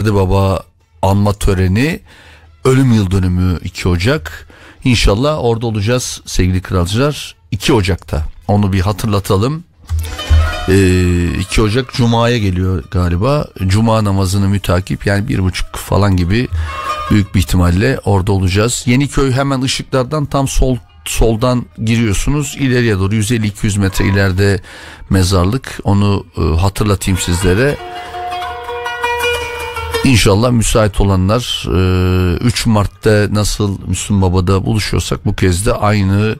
Ferdi Baba anma töreni ölüm yıl dönümü 2 Ocak. İnşallah orada olacağız sevgili kralcılar 2 Ocak'ta. Onu bir hatırlatalım. Ee, 2 Ocak Cuma'ya geliyor galiba. Cuma namazını mütakip yani bir buçuk falan gibi büyük bir ihtimalle orada olacağız. Yeniköy hemen ışıklardan tam sol soldan giriyorsunuz ileriye doğru 150-200 metre ileride mezarlık onu e, hatırlatayım sizlere. İnşallah müsait olanlar 3 e, Mart'ta nasıl Müslüm Baba'da buluşuyorsak bu kez de aynı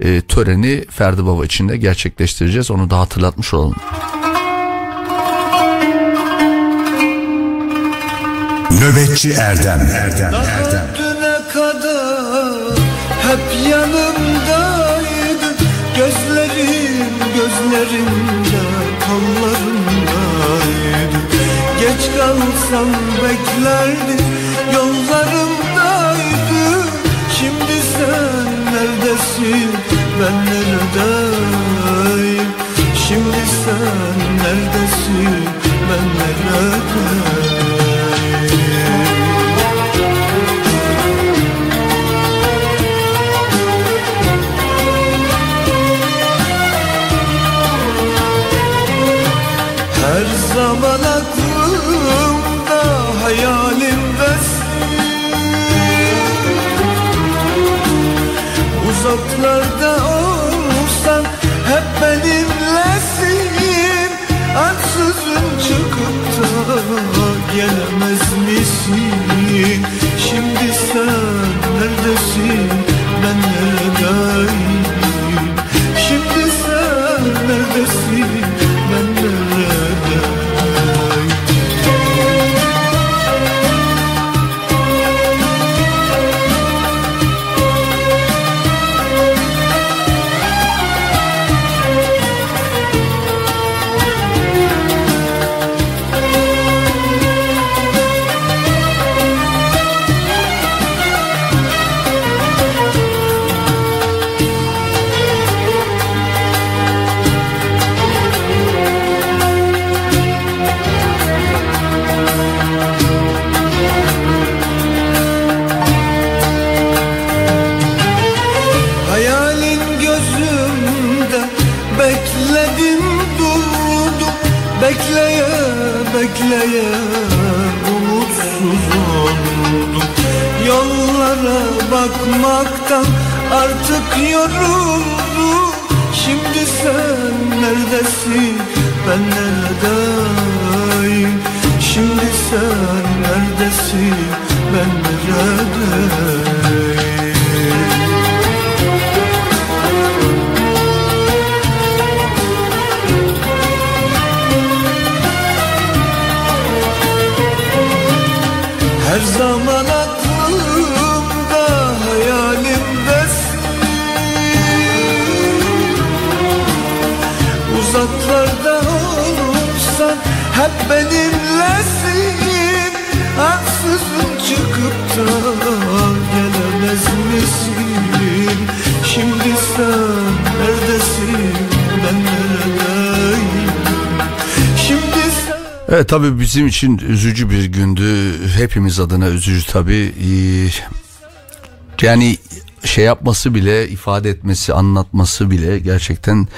e, töreni Ferdi Baba için de gerçekleştireceğiz. Onu da hatırlatmış olalım. Nöbetçi Erdem Erdem Erdem Düne kadar hep yanımdaydı Gözlerim gözlerimde Kalsam beklerdi yollarımdaydı Şimdi sen neredesin ben neredeyim? Şimdi sen neredesin ben neredeyim Uzaklarda olsan hep benimlesin Ansızın çıkıp da gelemez misin? Şimdi sen neredesin? Ben neredeyim Şimdi sen neredesin artık yoruldum Şimdi sen neredesin? Ben neredeyim? Şimdi sen neredesin? Ben neredeyim hep benimlesin Ansızın çıkıp da gelemez misin Şimdi sen neredesin ben neredeyim Evet tabii bizim için üzücü bir gündü. Hepimiz adına üzücü tabii. Ee, Yani şey yapması bile, ifade etmesi, anlatması bile gerçekten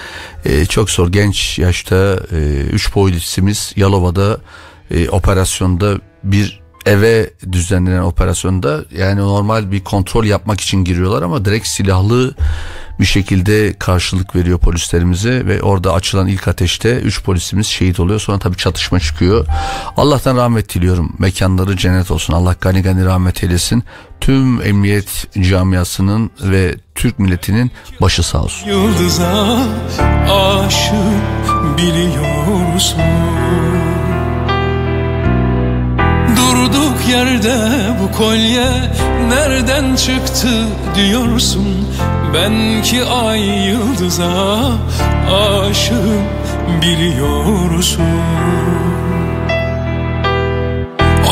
e, çok zor. Genç yaşta e, üç polisimiz Yalova'da e, operasyonda bir eve düzenlenen operasyonda yani normal bir kontrol yapmak için giriyorlar ama direkt silahlı bir şekilde karşılık veriyor polislerimize ve orada açılan ilk ateşte 3 polisimiz şehit oluyor. Sonra tabii çatışma çıkıyor. Allah'tan rahmet diliyorum. Mekanları cennet olsun. Allah gani gani rahmet eylesin. Tüm emniyet camiasının ve Türk milletinin başı sağ olsun. Yıldıza aşık biliyorsun yerde bu kolye nereden çıktı diyorsun? Ben ki ay yıldıza aşık biliyorsun.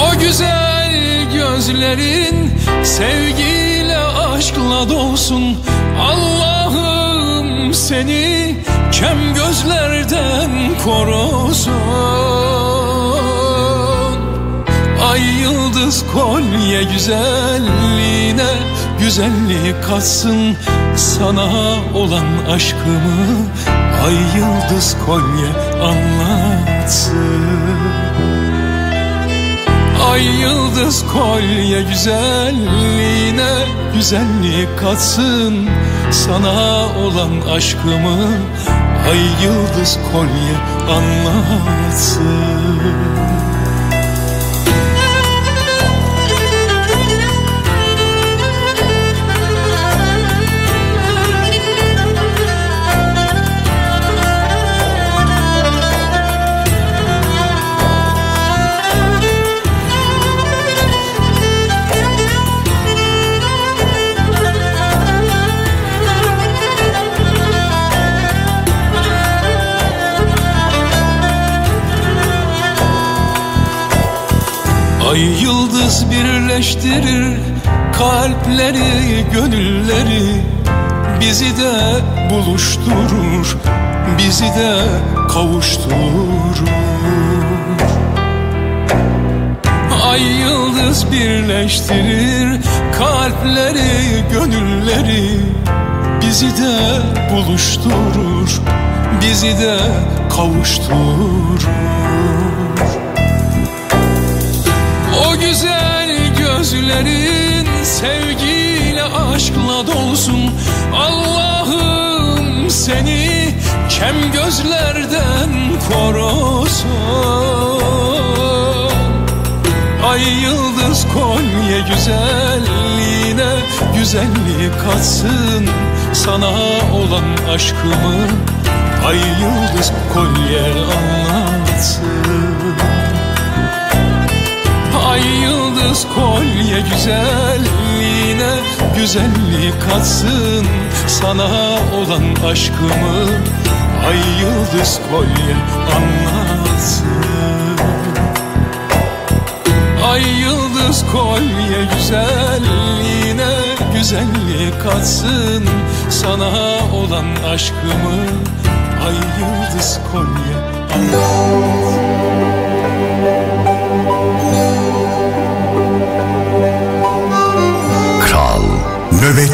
O güzel gözlerin sevgiyle aşkla dolsun. Allah'ım seni kem gözlerden korusun Ay yıldız kolye güzelliğine Güzellik katsın sana olan aşkımı. Ay yıldız kolye anlatsın. Ay yıldız kolye güzelliğine Güzellik katsın sana olan aşkımı. Ay yıldız kolye anlatsın Ay yıldız birleştirir kalpleri, gönülleri. Bizi de buluşturur, bizi de kavuşturur. Ay yıldız birleştirir kalpleri, gönülleri. Bizi de buluşturur, bizi de kavuşturur gözlerin sevgiyle aşkla dolsun. Allah'ım seni kem gözlerden korusun. Ay yıldız kolye güzelliğine güzellik katsın. Sana olan aşkımı ay yıldız kolye anlatsın Ay yıldız kolye güzelliğine Güzellik katsın. Sana olan aşkımı Ay yıldız kolye anlatsın. Ay yıldız kolye güzelliğine Güzellik katsın. Sana olan aşkımı Ay yıldız kolye anlatsın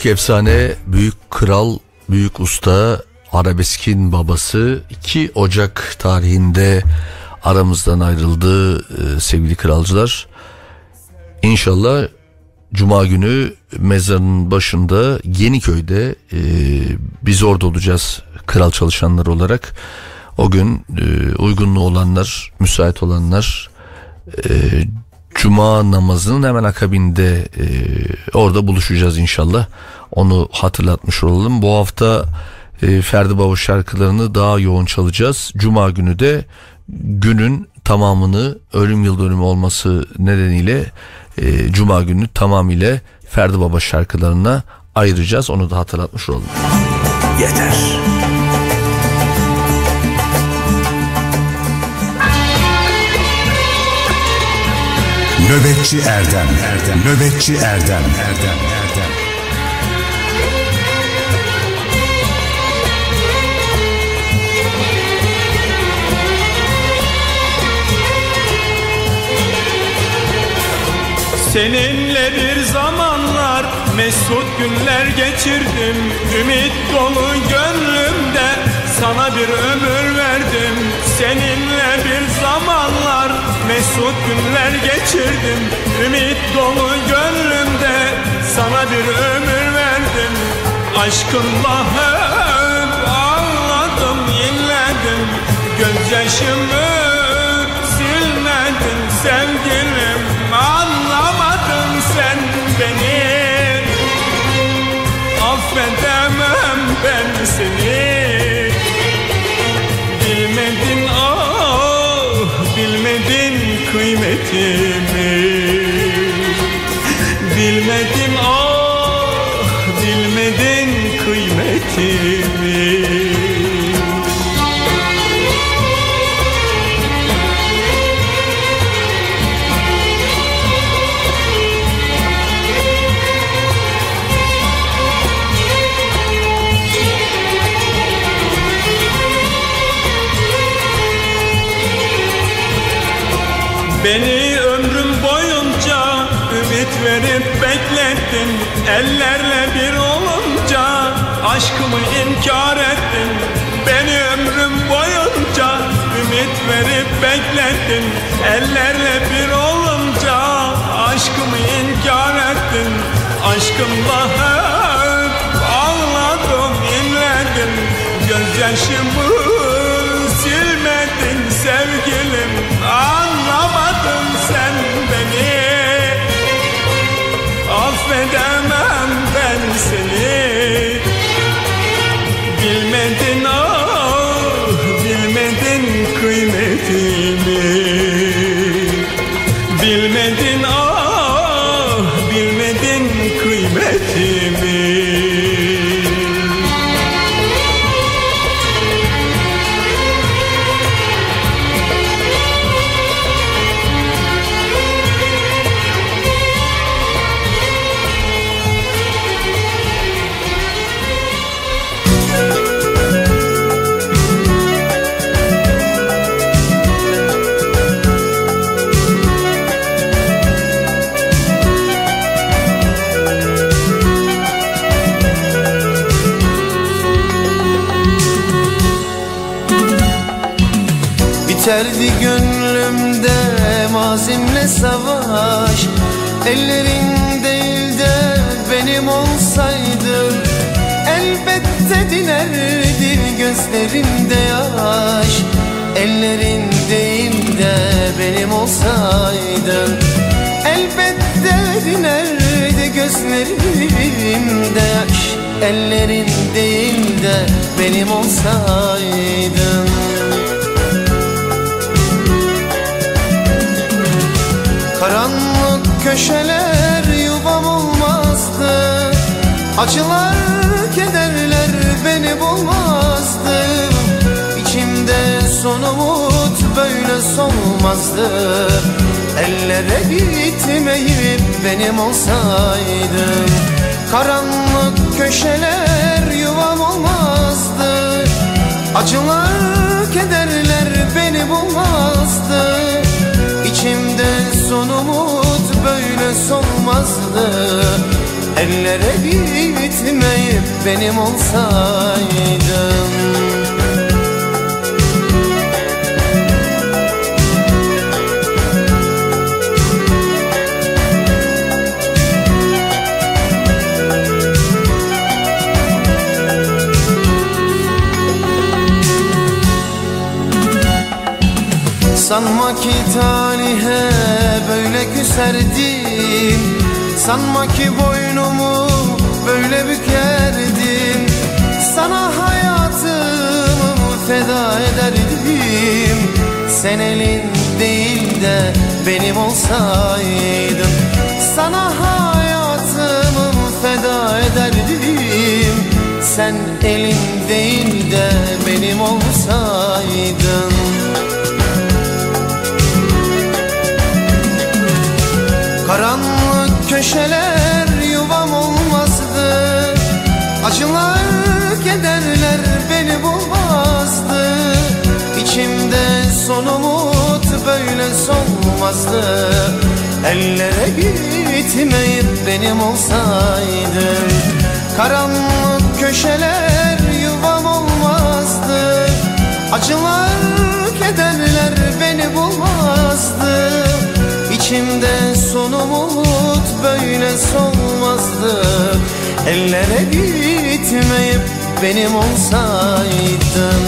Büyük efsane, büyük kral, büyük usta, arabeskin babası 2 Ocak tarihinde aramızdan ayrıldı e, sevgili kralcılar. İnşallah Cuma günü mezarın başında Yeniköy'de e, biz orada olacağız kral çalışanları olarak. O gün e, uygunluğu olanlar, müsait olanlar e, Cuma namazının hemen akabinde e, orada buluşacağız inşallah. Onu hatırlatmış olalım. Bu hafta e, Ferdi Baba şarkılarını daha yoğun çalacağız. Cuma günü de günün tamamını ölüm yıl dönümü olması nedeniyle e, Cuma günü tamamıyla Ferdi Baba şarkılarına ayıracağız. Onu da hatırlatmış olalım. Yeter. Nöbetçi Erdem. Erdem Nöbetçi Erdem Erdem Erdem. Seninle bir zamanlar mesut günler geçirdim. Ümit dolu gönlümde sana bir ömür verdim. Seninle mesut günler geçirdim. Ümit dolu gönlümde sana bir ömür verdim. Aşkınla hep ağladım inledim Gözyaşımı silmedin sevgilim. Anlamadın sen beni. Affedemem ben seni. Bilmedin ah bilmedin kıymetimi. Bilmedin ah bilmedin kıymetimi Beni ömrüm boyunca ümit verip beklettin Ellerle bir olunca aşkımı inkar ettin. Beni ömrüm boyunca ümit verip beklettin Ellerle bir olunca aşkımı inkar ettin. Aşkımla hep ağladım inledim Gözyaşımı silmedin sevgilim ben Biterdi gönlümde mazimle savaş. Ellerin değil de benim olsaydı Elbette dinerdi gözlerimde yaş. Ellerin değil de benim olsaydın Elbette dinerdi gözlerimde yaş. Ellerin değil de benim olsaydın Karanlık köşeler yuvam olmazdı. Acılar kederler beni bulmazdı. İçimde son umut böyle solmazdı. Ellere gitmeyip benim olsaydın Karanlık köşeler yuvam olmazdı. Acılar kederler beni bulmazdı İçimde son umut böyle solmazdı. Ellere gitmeyip benim olsaydın. Sanma ki talihe böyle küserdim Sanma ki boynumu böyle bükerdim Sana hayatımı feda ederdim. Sen elin değil de benim olsaydın. Sana hayatımı feda ederdim. Sen elin değil de benim olsaydın köşeler yuvam olmazdı Acılar kederler beni bulmazdı İçimde son umut böyle solmazdı Ellere gitmeyip benim olsaydın Karanlık köşeler yuvam olmazdı Acılar kederler beni bulmazdı İçimde son umut böyle solmazdı. Ellere gitmeyip benim olsaydın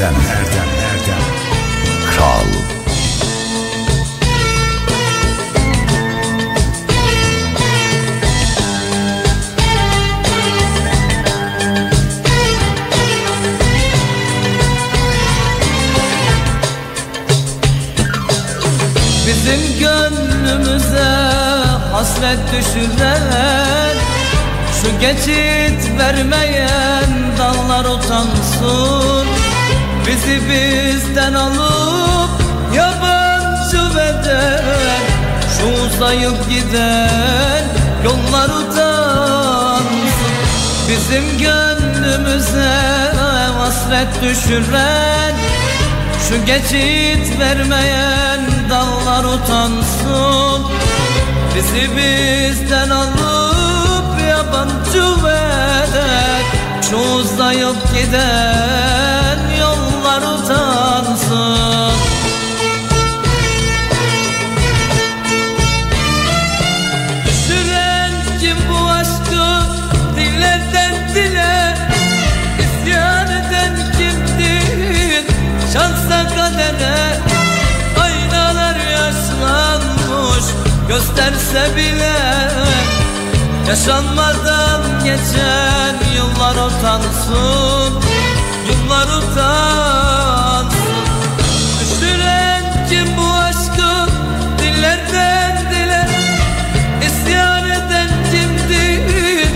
Nöbetçi Şu uzayıp giden yollar utansın Bizim gönlümüze hasret düşüren şu geçit vermeyen dağlar utansın. Bizi bizden alıp yabancı veren Şu uzayıp giden gösterse bile Yaşanmadan geçen yıllar utansın Yıllar utansın. Düşüren kim bu aşkı dillerden dile İsyan eden kimdir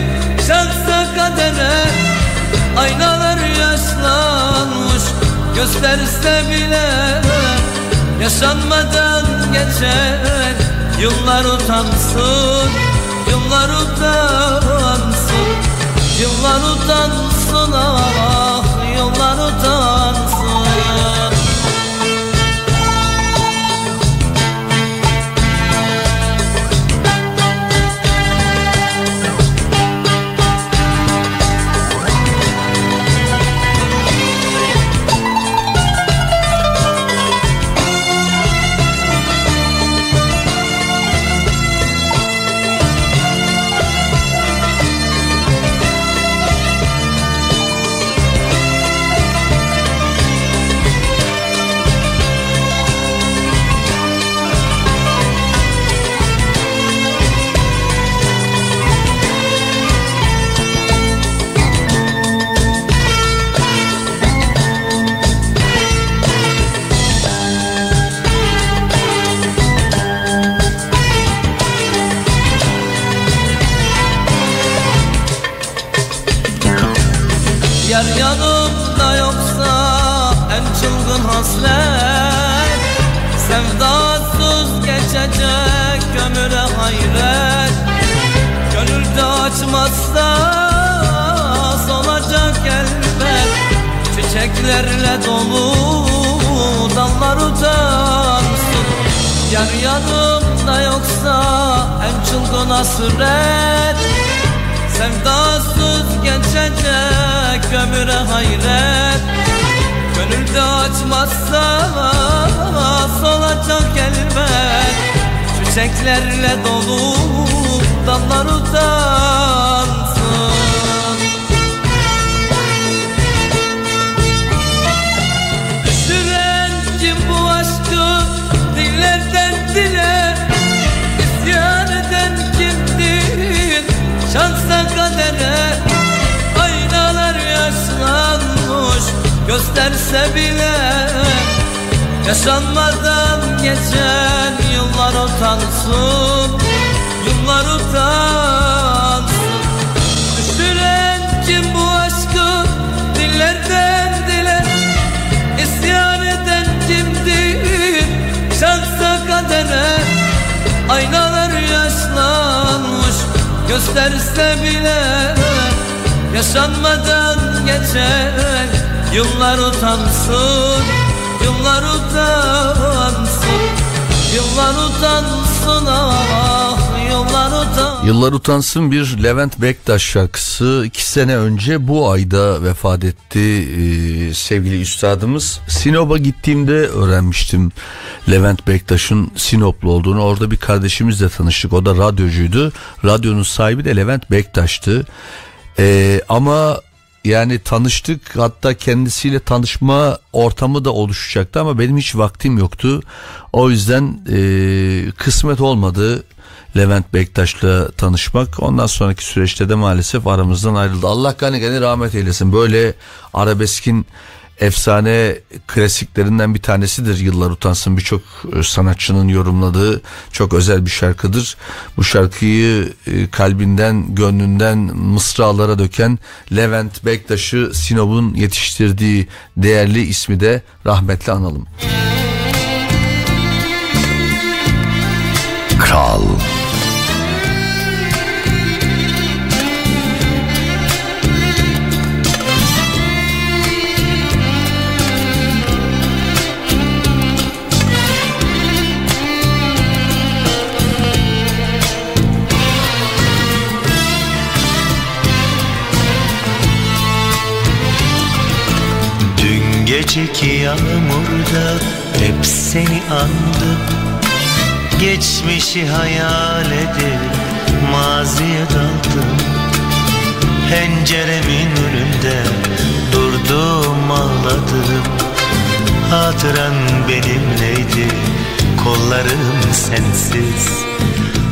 şansa kadere? Aynalar yaşlanmış gösterse bile Yaşanmadan geçen yıllar utansın Yıllar utansın. Yıllar utansın ah Yıllar utansın hasret Sevdasız geçecek ömüre hayret. Gönülde açmazsa solacak elbet. Çiçeklerle dolu dallar utansın Yar yanımda yoksa en çılgın hasret Sevdasız geçecek ömüre hayret Gönülde açmazsa solacak elbet. Çiçeklerle dolu dallar utansın gösterse bile Yaşanmadan geçen yıllar utansın Yıllar utansın. Düşüren kim bu aşkı dillerden dile İsyan eden kimdir şansa kadere? Aynalar yaşlanmış gösterse bile Yaşanmadan geçen yıllar utansın Yıllar utansın Yıllar utansın ah Yıllar utansın Yıllar Utansın bir Levent Bektaş şarkısı. iki sene önce bu ayda vefat etti ee, sevgili üstadımız. Sinop'a gittiğimde öğrenmiştim Levent Bektaş'ın Sinoplu olduğunu. Orada bir kardeşimizle tanıştık. O da radyocuydu. Radyonun sahibi de Levent Bektaş'tı. Ee, ama yani tanıştık hatta kendisiyle tanışma ortamı da oluşacaktı ama benim hiç vaktim yoktu. O yüzden e, kısmet olmadı Levent Bektaş'la tanışmak. Ondan sonraki süreçte de maalesef aramızdan ayrıldı. Allah gani gani rahmet eylesin. Böyle arabeskin efsane klasiklerinden bir tanesidir Yıllar Utansın birçok e, sanatçının yorumladığı çok özel bir şarkıdır. Bu şarkıyı e, kalbinden gönlünden mısralara döken Levent Bektaş'ı Sinop'un yetiştirdiği değerli ismi de rahmetle analım. Kral Dün geceki yağmurda hep seni andım. Geçmişi hayal edip maziye daldım. Penceremin önünde durdum ağladım. Hatıran benimleydi kollarım sensiz.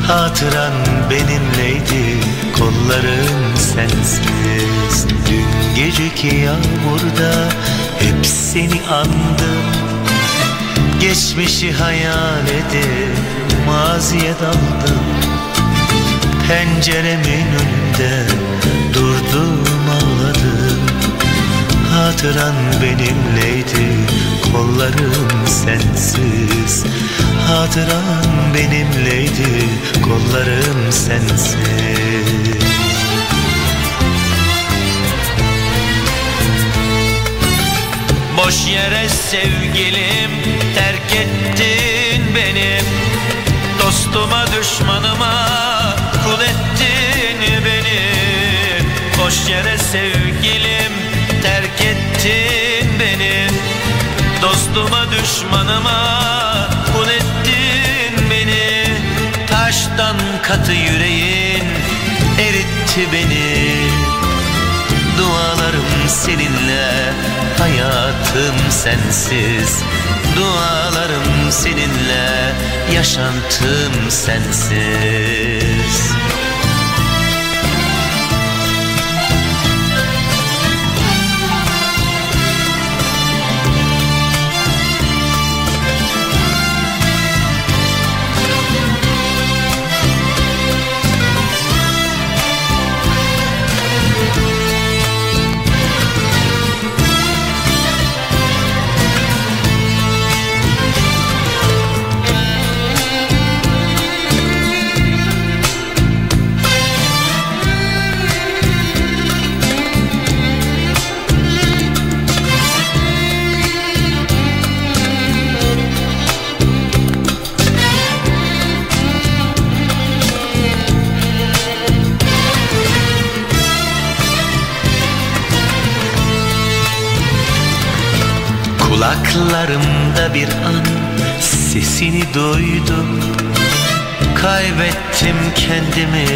Hatıran benimleydi kollarım sensiz. Dün geceki yağmurda hep seni andım. Geçmişi hayal edip maziye daldım. Penceremin önünde durdum ağladım. Hatıran benimleydi kollarım sensiz. Hatıran benimleydi kollarım sensiz Boş yere sevgilim terk ettin beni. Dostuma düşmanıma kul ettin beni. Boş yere sevgilim terk ettin beni. Dostuma düşmanıma kul ettin beni. Taştan katı yüreğin eritti beni. Dualarım seninle hayatım sensiz. Dualarım seninle yaşantım sensiz Kulaklarımda bir an sesini duydum Kaybettim kendimi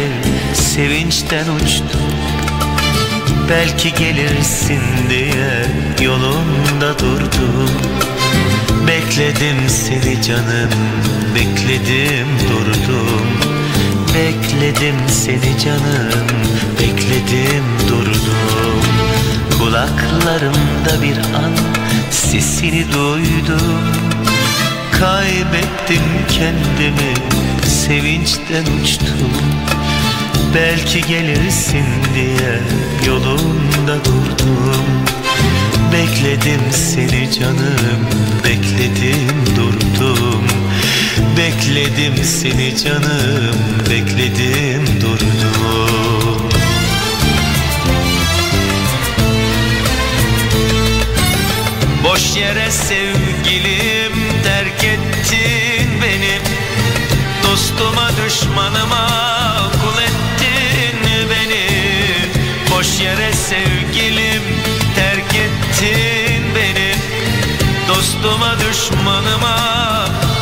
sevinçten uçtum. Belki gelirsin diye yolunda durdum. Bekledim seni canım bekledim durdum. Bekledim seni canım bekledim Kulaklarımda bir an sesini duydum. Kaybettim kendimi sevinçten uçtum. Belki gelirsin diye yolunda durdum. Bekledim seni canım bekledim durdum. Bekledim seni canım bekledim durdum yere sevgilim terk ettin beni. Dostuma düşmanıma kul ettin beni. Boş yere sevgilim terk ettin beni. Dostuma düşmanıma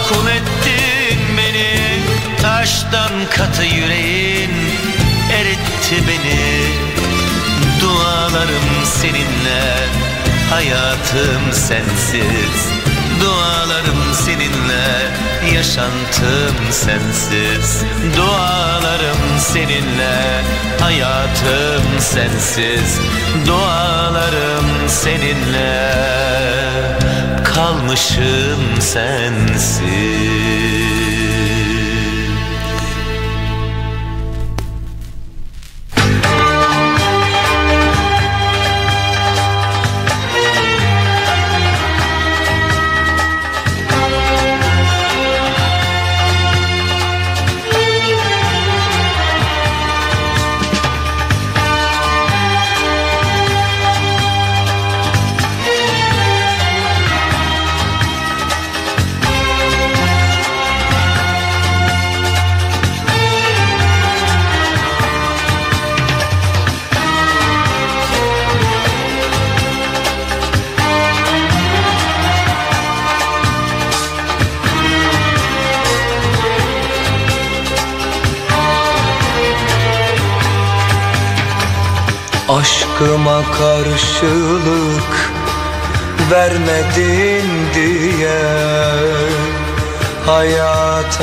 kul ettin beni. Taştan katı yüreğin eritti beni. Dualarım seninle hayatım sensiz Dualarım seninle yaşantım sensiz. Dualarım seninle hayatım sensiz. Dualarım seninle kalmışım sensiz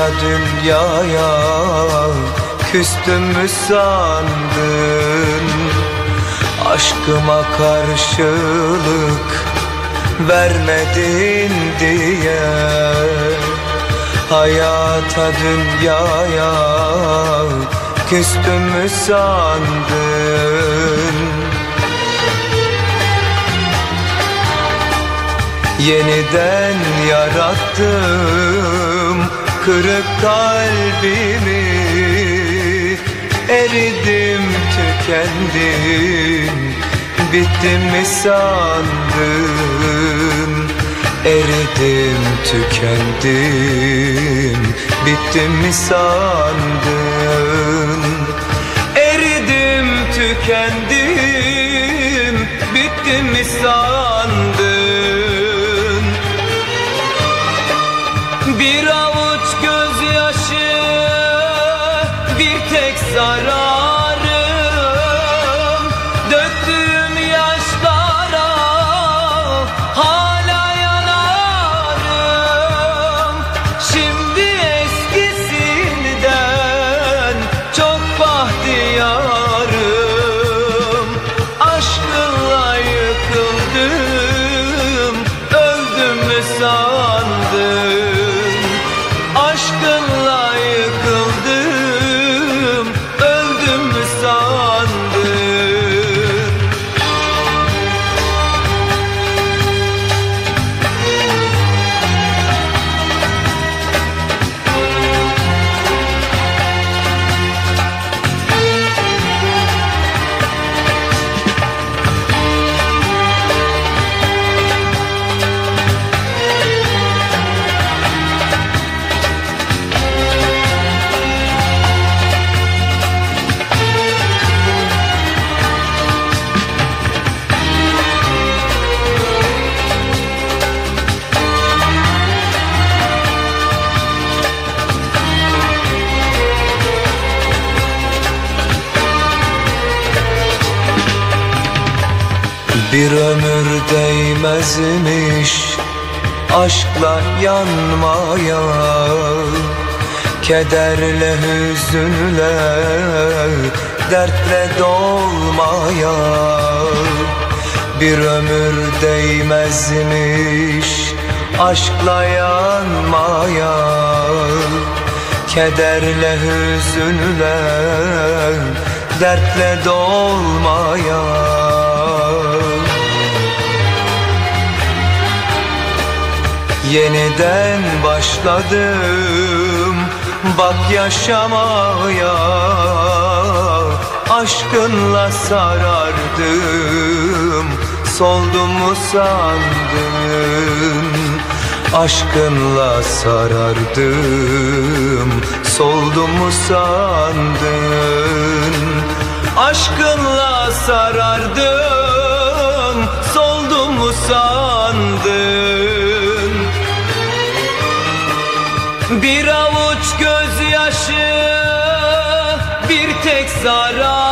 Hayata dünyaya küstüm mü sandın? Aşkıma karşılık vermedin diye Hayata dünyaya küstüm mü sandın? Yeniden yarattım kırık kalbimi Eridim tükendim. Bittim mi sandın? Eridim tükendim. Bittim mi sandın? Eridim tükendim değmezmiş aşkla yanmaya Kederle hüzünle dertle dolmaya. Bir ömür değmezmiş aşkla yanmaya Kederle hüzünle dertle dolmaya Yeniden başladım. Bak yaşamaya Aşkınla sarardım. Soldum mu sandın? Aşkınla sarardım. Soldum mu sandın? Aşkınla sarardım. Soldum mu sandın Bir avuç gözyaşı bir tek zararım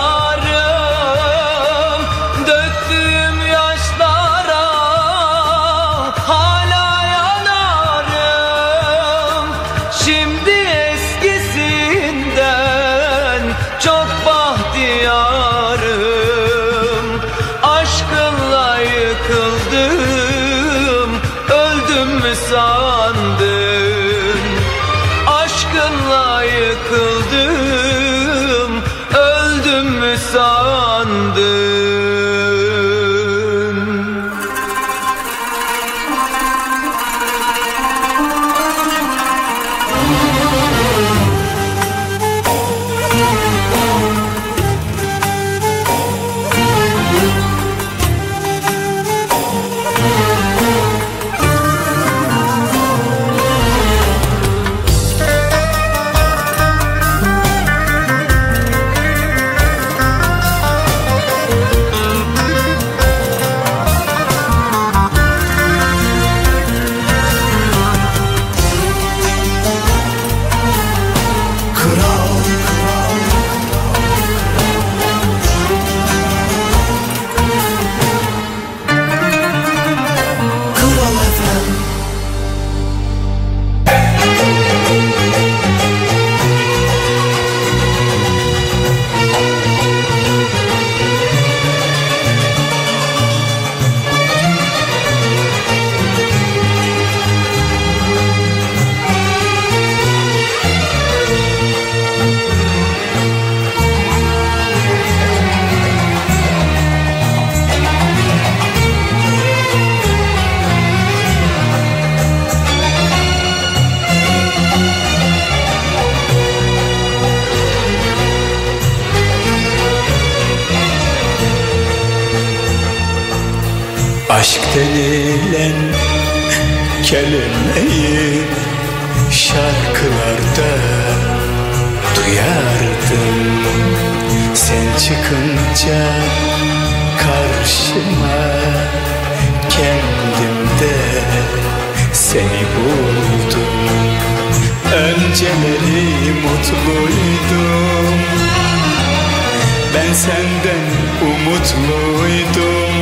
umutluydum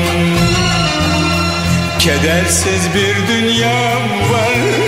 Kedersiz bir dünyam vardı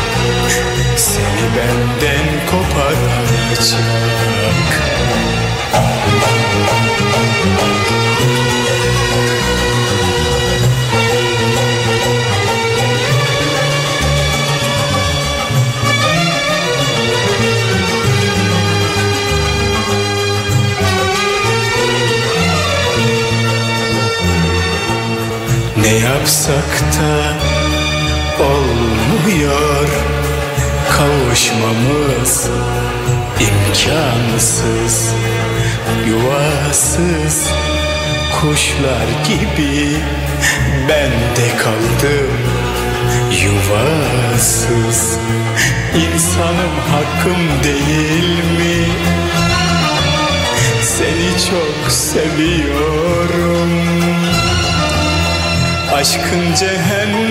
seni benden koparacak. Ne yapsak da olmuyor. Kavuşmamız imkansız Yuvasız. Kuşlar gibi ben de kaldım Yuvasız. İnsanım hakkım değil mi? Seni çok seviyorum. Aşkın cehenneminde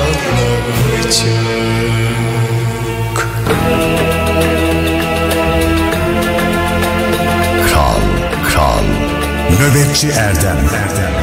koparacak Kral Kral. Nöbetçi Erdem Erdem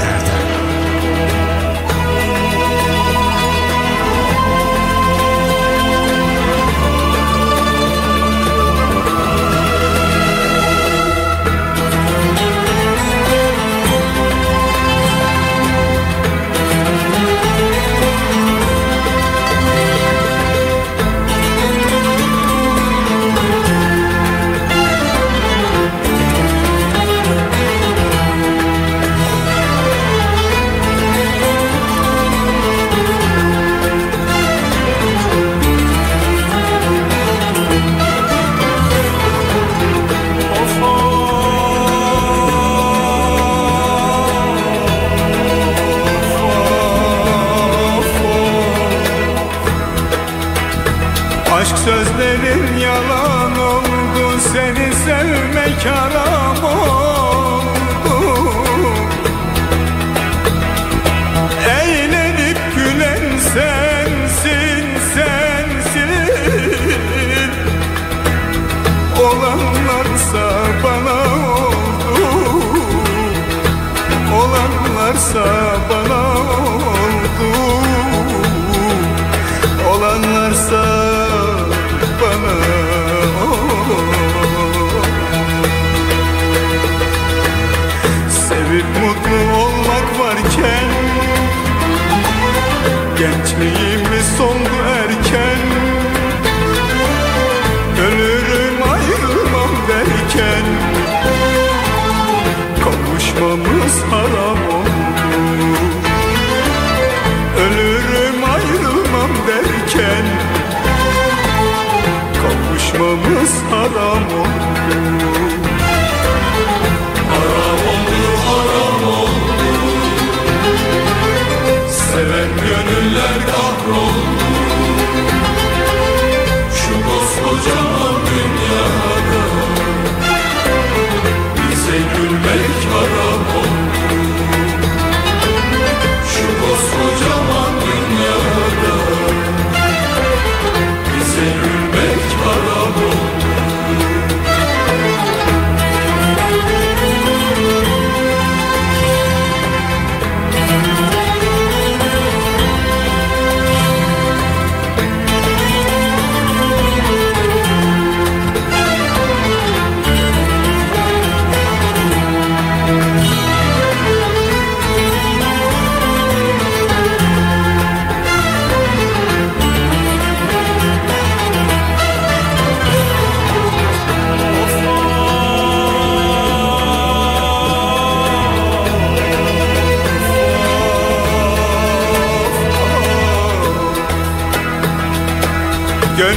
Aşk sözlerin yalan oldu Seni sevmek haram oldu. Eğlenip gülen sensin sensin. Olanlarsa bana oldu. Olanlarsa Kavuşmamız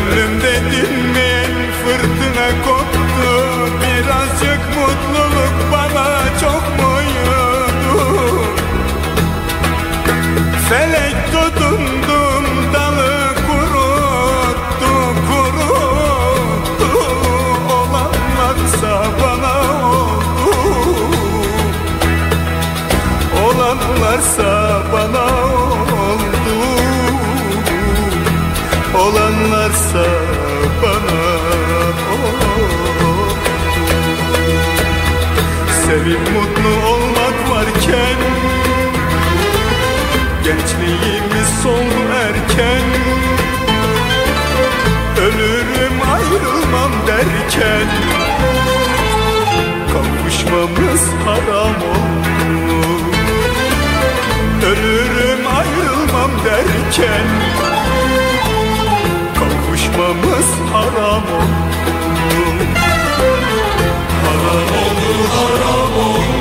Gönlümde derken Kavuşmamız haram oldu Ölürüm ayrılmam derken Kavuşmamız haram oldu Haram oldu, haram oldu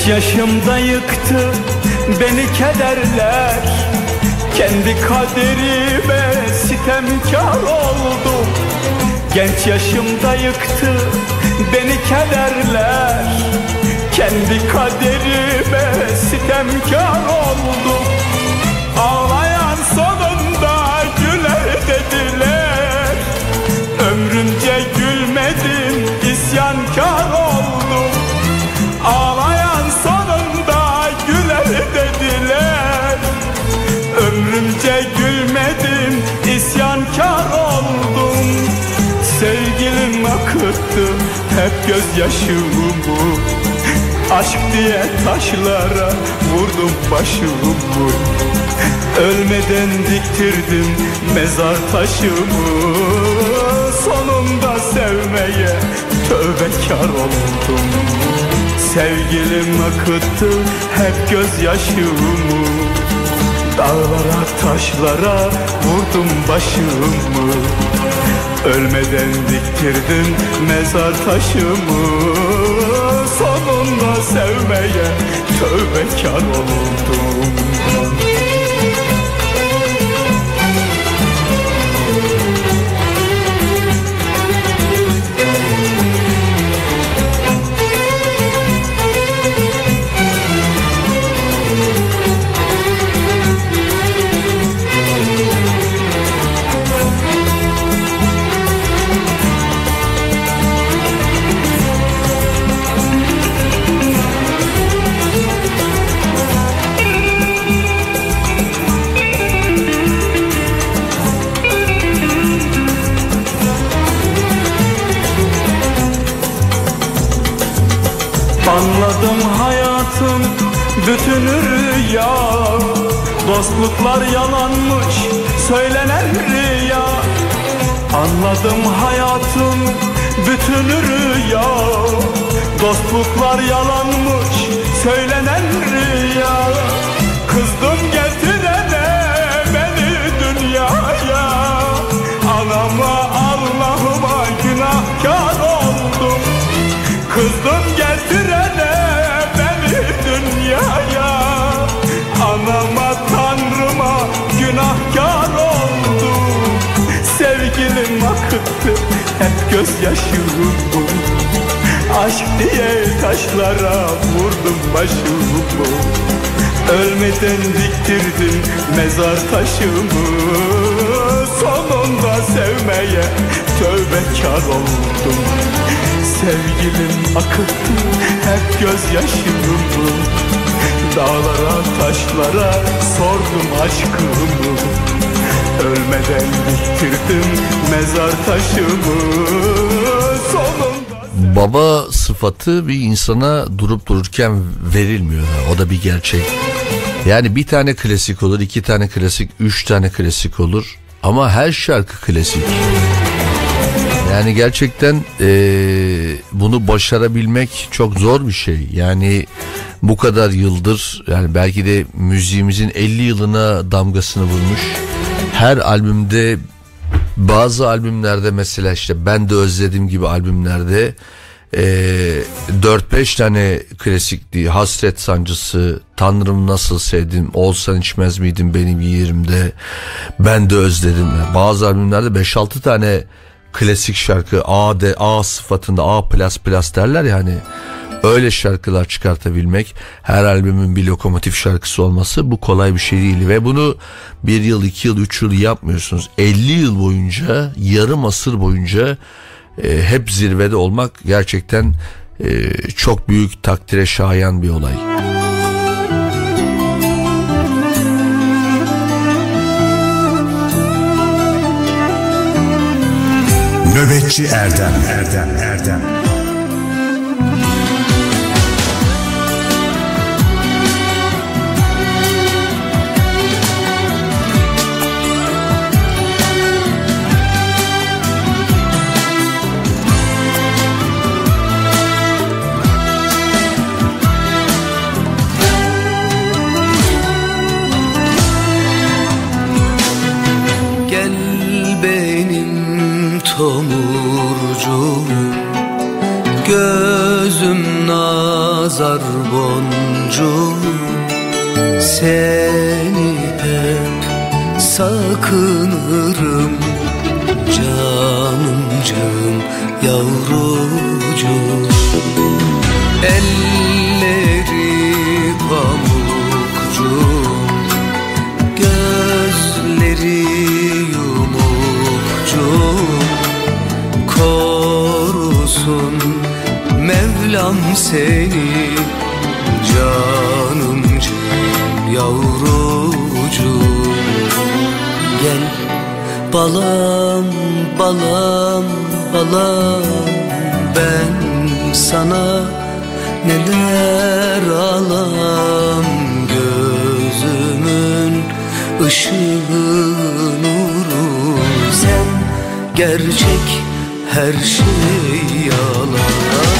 Genç yaşımda yıktı beni kederler. Kendi kaderime sitemkar oldum. Genç yaşımda yıktı beni kederler. Kendi kaderime sitemkar oldum hep gözyaşımı Aşk diye taşlara vurdum başımı. Ölmeden diktirdim mezar taşımı. Sonunda sevmeye tövbekar oldum. Sevgilim akıttı hep gözyaşımı. Dağlara taşlara vurdum başımı Ölmeden diktirdim mezar taşımı. Sonunda sevmeye tövbekar oldum bütün rüya. Dostluklar yalanmış söylenen rüya. Anladım hayatım bütün rüya. Dostluklar yalanmış söylenen rüya. Kızdım getirene beni dünyaya. Anama Allah'ıma günahkar oldum. Kızdım akıttı hep gözyaşımı Aşk diye taşlara vurdum başımı. Ölmeden diktirdim mezar taşımı. Sonunda sevmeye tövbekar oldum. Sevgilim akıttı hep gözyaşımı Dağlara taşlara sordum aşkımı Ölmeden diktirdim mezar taşımı Baba sıfatı bir insana durup dururken verilmiyor. O da bir gerçek. Yani bir tane klasik olur, iki tane klasik, üç tane klasik olur. Ama her şarkı klasik. Yani gerçekten eee, bunu başarabilmek çok zor bir şey. Yani bu kadar yıldır yani belki de müziğimizin 50 yılına damgasını vurmuş. Her albümde bazı albümlerde mesela işte ben de özlediğim gibi albümlerde eee 4-5 tane klasik diye hasret sancısı Tanrım nasıl sevdim olsan içmez miydim benim yerimde ben de özledim. Bazı albümlerde 5-6 tane klasik şarkı A de A sıfatında A plus plus derler ya hani öyle şarkılar çıkartabilmek her albümün bir lokomotif şarkısı olması bu kolay bir şey değil. Ve bunu bir yıl iki yıl üç yıl yapmıyorsunuz. 50 yıl boyunca yarım asır boyunca e, hep zirvede olmak gerçekten e, çok büyük takdire şayan bir olay. Nöbetçi Erdem Erdem Erdem tomurcuğum Gözüm nazar boncuğum. Seni hep sakınırım Canımcığım yavrucuğum Mevlam seni Canımcığım yavrucuğum Gel balam balam balam. Ben sana neler alam. Gözümün ışığı nuru. Sen gerçek her şey yalan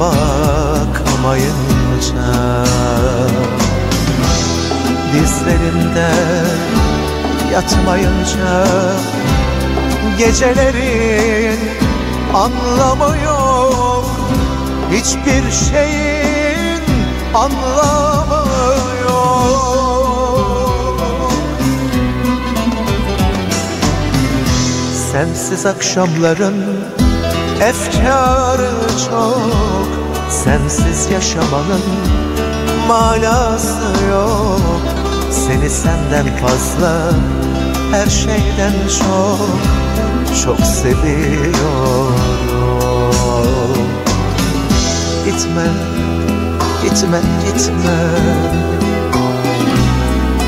bakmayınca dizlerimde yatmayınca gecelerin anlamı yok. Hiçbir şeyin anlamı yok. Sensiz akşamların efkarı çok Sensiz yaşamanın manası yok. Seni senden fazla her şeyden çok Çok seviyorum. Gitme, gitme, gitme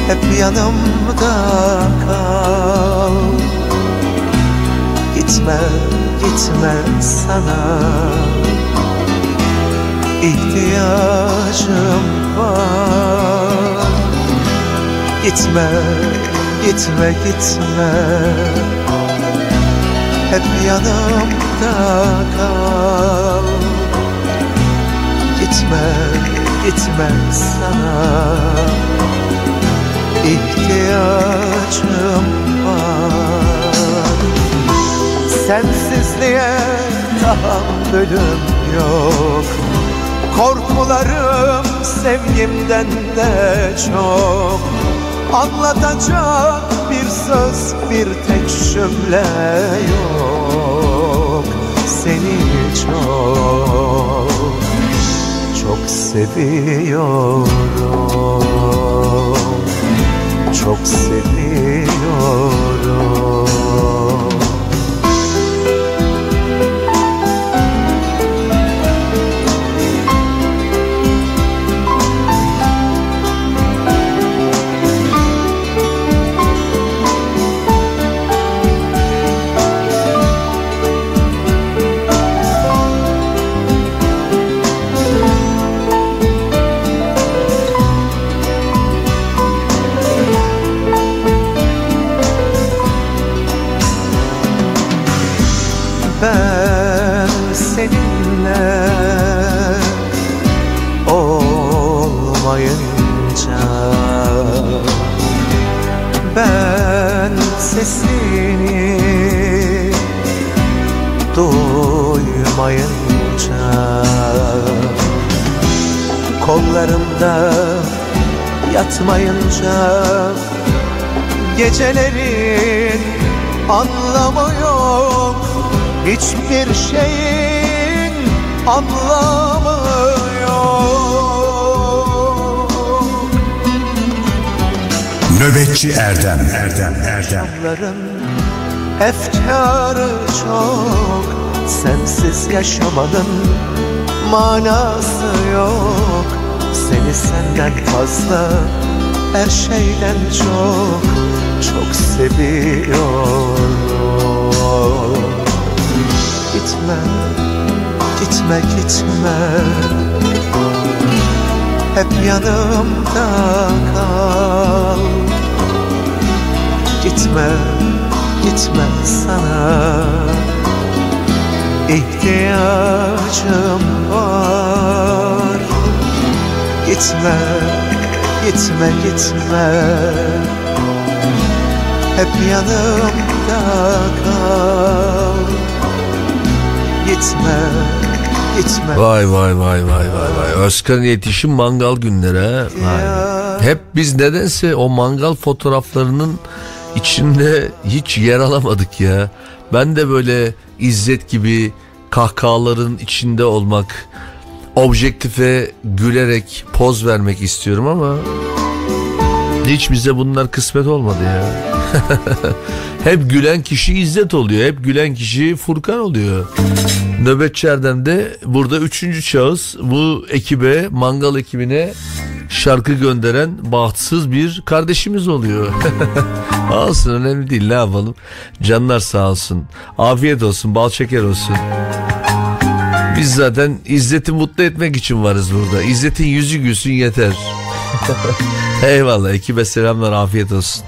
Hep yanımda kal. Gitme, gitme sana. İhtiyacım var. Gitme, gitme, gitme. Hep yanımda kal. Gitme, gitme sana. İhtiyacım var Sensizliğe tahammülüm yok. Korkularım sevgimden de çok. Anlatacak bir söz bir tek cümle yok. Seni çok çok seviyorum. Çok seviyorum kollarımda yatmayınca gecelerin anlamı yok Hiçbir şeyin anlamı yok. Nöbetçi Erdem Erdem Erdem. Akşamların efkarı çok. Sensiz yaşamanın manası yok Seni senden fazla her şeyden çok Çok seviyorum. Gitme, gitme, gitme. Hep yanımda kal. Gitme, gitme sana. İhtiyacım var Gitme, gitme, gitme Hep yanımda kal Gitme, gitme Vay vay vay vay vay vay. Özkan yetişim mangal günleri ha. Vay. Hep biz nedense o mangal fotoğraflarının içinde hiç yer alamadık ya. Ben de böyle İzzet gibi kahkahaların içinde olmak, objektife gülerek poz vermek istiyorum ama hiç bize bunlar kısmet olmadı ya. hep gülen kişi İzzet oluyor. Hep gülen kişi Furkan oluyor. Nöbetçi Erdem de burada üçüncü şahıs bu ekibe, mangal ekibine şarkı gönderen bahtsız bir kardeşimiz oluyor. olsun önemli değil ne yapalım. Canlar sağ olsun. Afiyet olsun, bal şeker olsun. Biz zaten İzzet'i mutlu etmek için varız burada. İzzet'in yüzü gülsün yeter. Eyvallah ekibe selamlar afiyet olsun.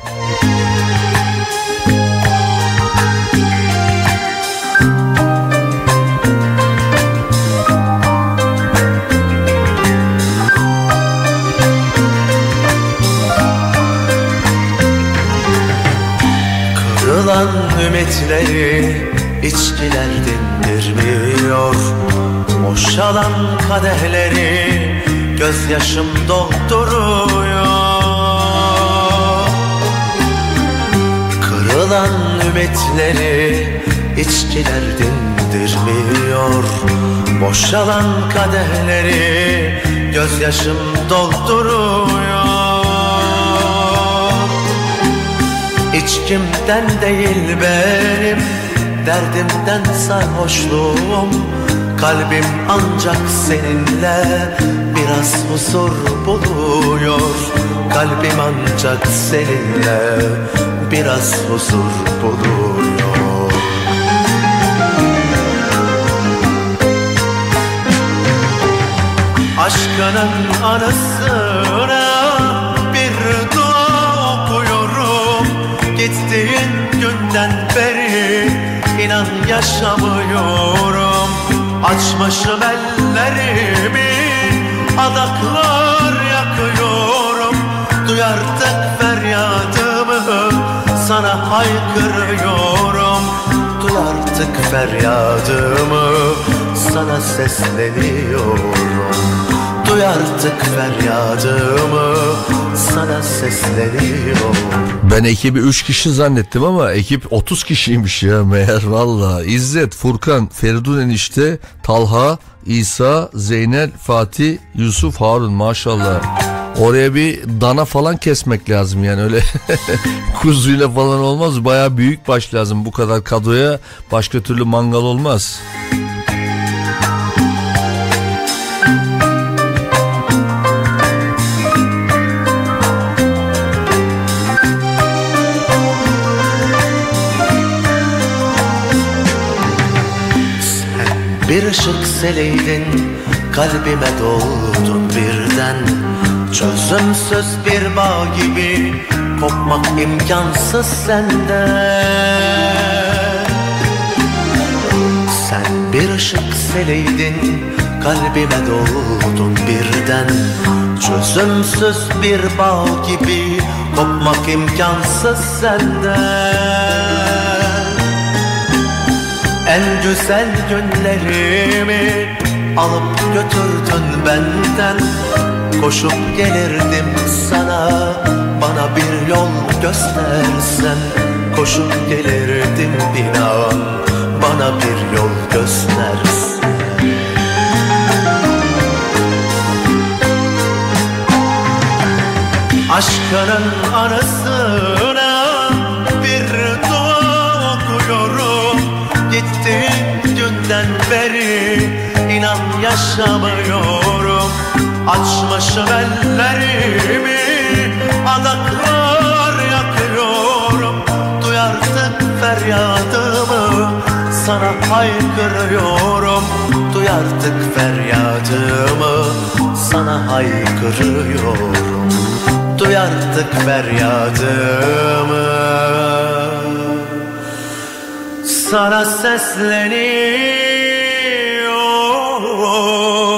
Kırılan ümitleri içkiler dindirmiyor Boşalan kadehleri gözyaşım dolduruyor. Kırılan ümitleri içkiler dindirmiyor. Boşalan kadehleri gözyaşım dolduruyor. İçkimden değil benim Derdimden sarhoşluğum Kalbim ancak seninle Biraz huzur buluyor. Kalbim ancak seninle Biraz huzur buluyor. Aşkının anısına bir dua okuyorum. Gittiğin günden beri inan yaşamıyorum Açmışım ellerimi adaklar yakıyorum. Duy artık feryadımı sana haykırıyorum. Duy artık feryadımı sana sesleniyorum Duy artık feryadımı sana sesleniyorum Ben ekibi 3 kişi zannettim ama ekip 30 kişiymiş ya meğer valla. İzzet, Furkan, Feridun enişte, Talha, İsa, Zeynel, Fatih, Yusuf, Harun maşallah. Oraya bir dana falan kesmek lazım yani öyle kuzuyla falan olmaz. Baya büyük baş lazım bu kadar kadroya başka türlü mangal olmaz. Bir ışık seleydin kalbime doldun birden. Çözümsüz bir bağ gibi kopmak imkansız senden. Sen bir ışık seleydin kalbime doldun birden. Çözümsüz bir bağ gibi kopmak imkansız senden en güzel günlerimi alıp götürdün benden. Koşup gelirdim sana bana bir yol göstersen. Koşup gelirdim inan bana bir yol göstersen. Aşkının anısına yaşamıyorum. Açmışım ellerimi adaklar yakıyorum. Duy artık feryadımı sana haykırıyorum. Duy artık feryadımı sana haykırıyorum. Duy artık feryadımı sana sesleniyorum Oh.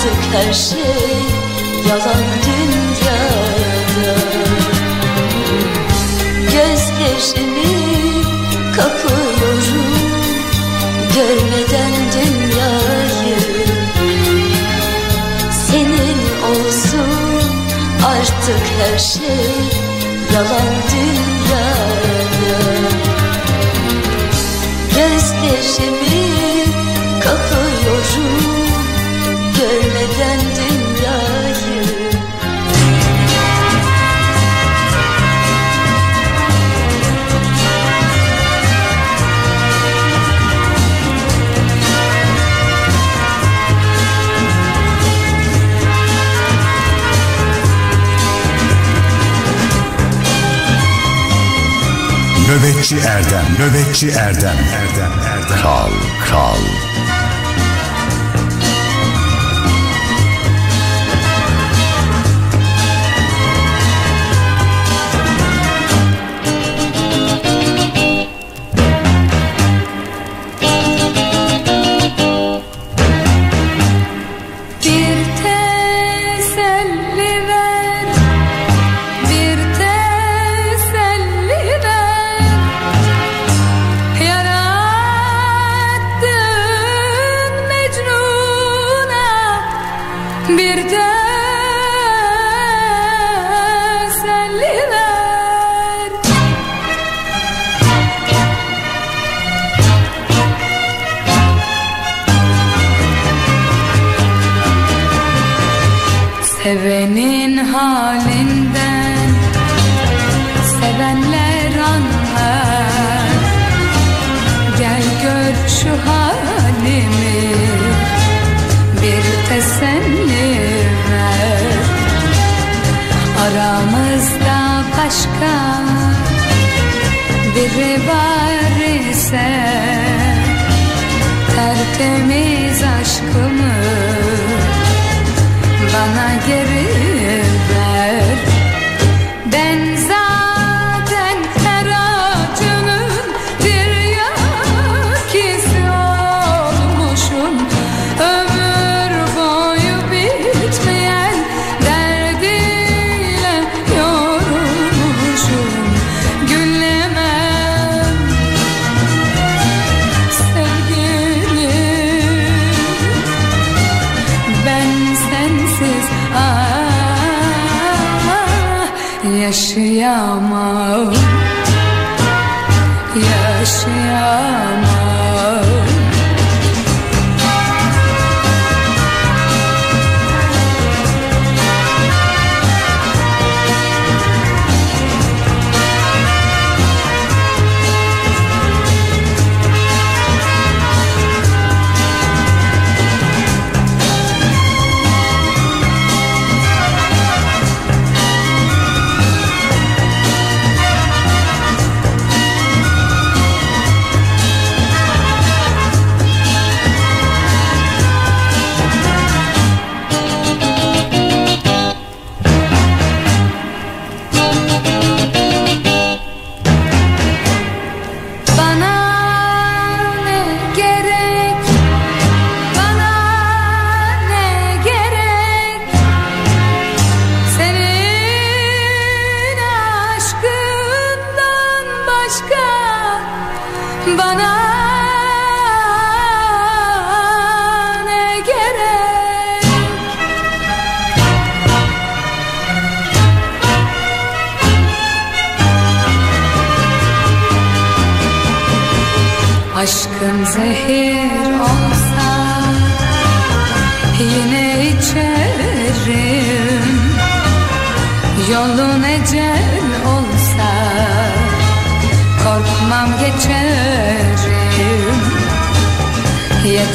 artık her şey yalan dünyada. Gözlerimi kapıyorum görmeden dünyayı. Senin olsun artık her şey yalan dünyada. Nöbetçi Erdem, Nöbetçi Erdem, Erdem, Erdem. Kral, kral.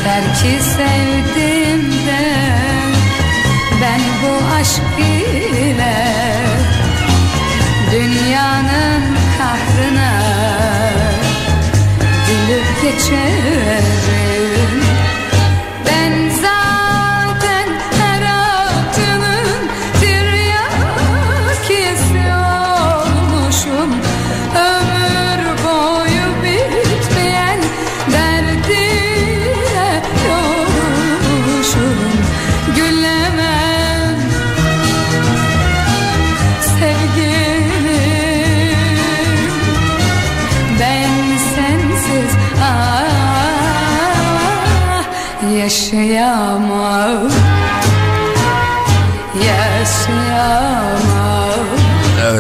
Yeter ki sevdim de ben bu aşk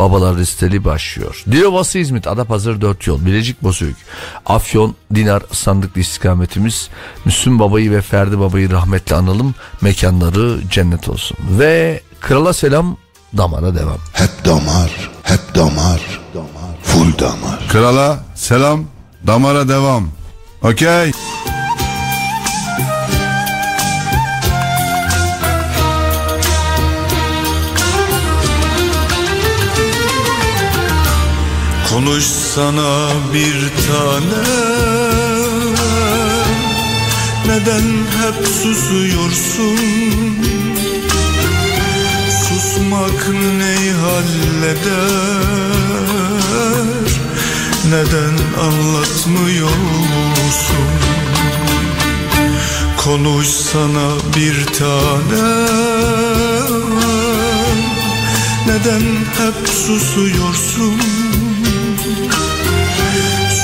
Babalar listeli başlıyor. Dilovası İzmit, Adapazarı 4 yol, Bilecik Bozüyük, Afyon, Dinar, Sandıklı istikametimiz. Müslüm Baba'yı ve Ferdi Baba'yı rahmetle analım. Mekanları cennet olsun. Ve Krala selam damara devam. Hep damar, hep damar, full damar. Krala selam, damara devam. Okey. Konuşsana bir tane. Neden hep susuyorsun? Susmak neyi halleder? Neden anlatmıyorsun Konuşsana bir tane. Neden hep susuyorsun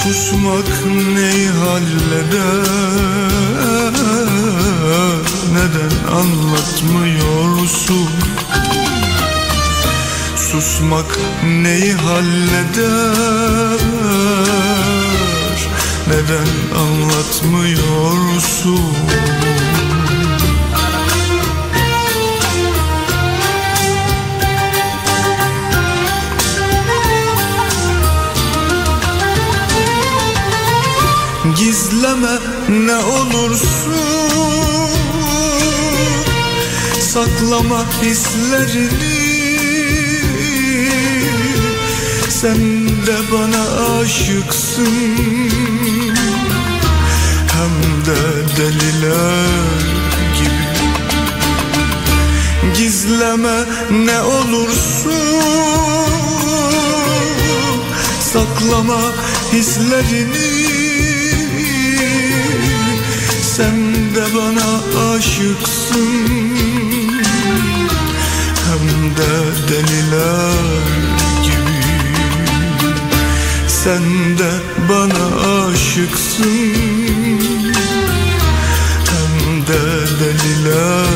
Susmak neyi halleder Neden anlatmıyorsun Susmak neyi halleder Neden anlatmıyorsun Gizleme ne olursun Saklama hislerini. Sen de bana aşıksın Hem de deliler gibi. Gizleme ne olursun Saklama hislerini bana aşıksın. Hem de deliler gibi. Sen de bana aşıksın. Hem de deliler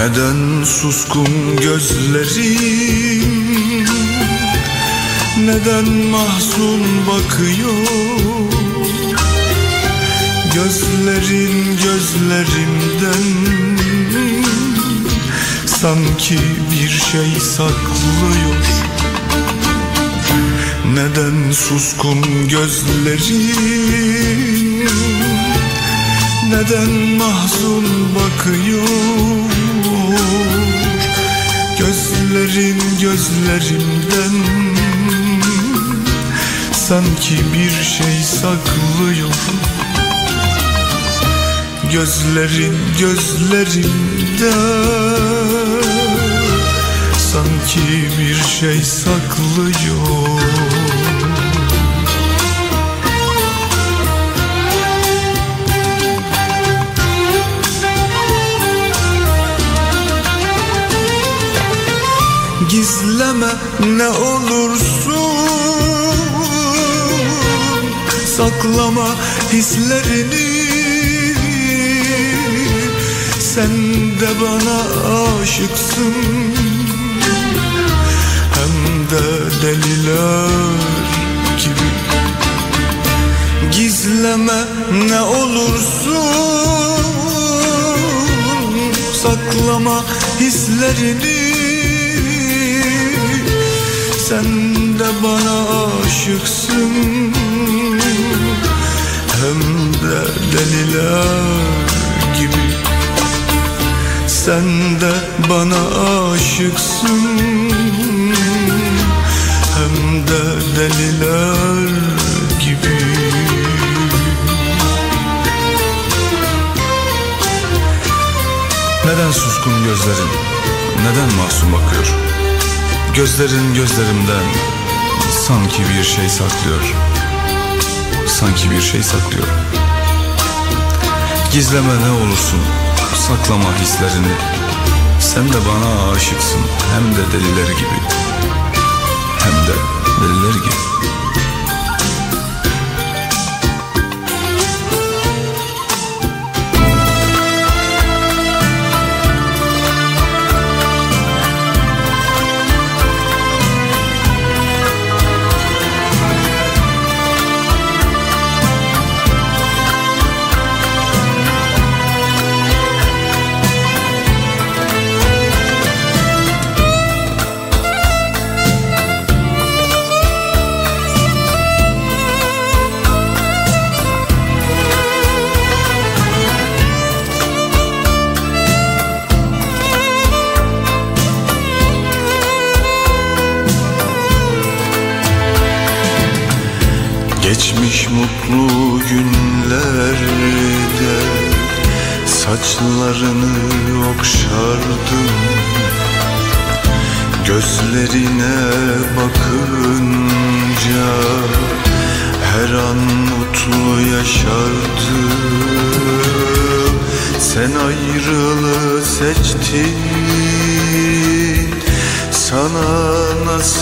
Neden suskun gözlerim Neden mahzun bakıyor? Gözlerin gözlerimden Sanki bir şey saklıyor. Neden suskun gözlerim Neden mahzun bakıyor Gözlerin gözlerimden Sanki bir şey saklıyor Gözlerin gözlerimden Sanki bir şey saklıyor Gizleme ne olursun. Saklama hislerini. Sen de bana aşıksın. Hem de deliler gibi. Gizleme ne olursun. Saklama hislerini sen de bana aşıksın. Hem de deliler gibi. Sen de bana aşıksın. Hem de deliler gibi. Neden suskun gözlerin? Neden masum bakıyor? Gözlerin gözlerimden sanki bir şey saklıyor. Sanki bir şey saklıyor. Gizleme ne olursun, saklama hislerini. Sen de bana aşıksın hem de deliler gibi. Hem de deliler gibi.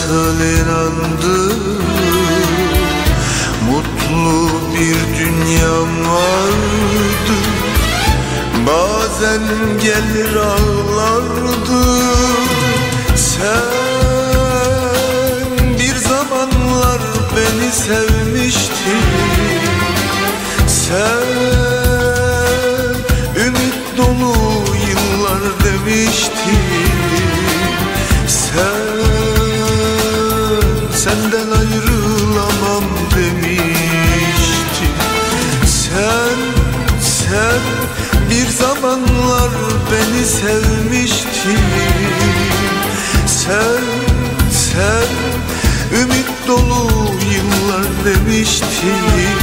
Nasıl inandım Mutlu bir dünyam vardı. Bazen gelir ağlardı beni sevmiştin Sen, sen ümit dolu yıllar demiştin.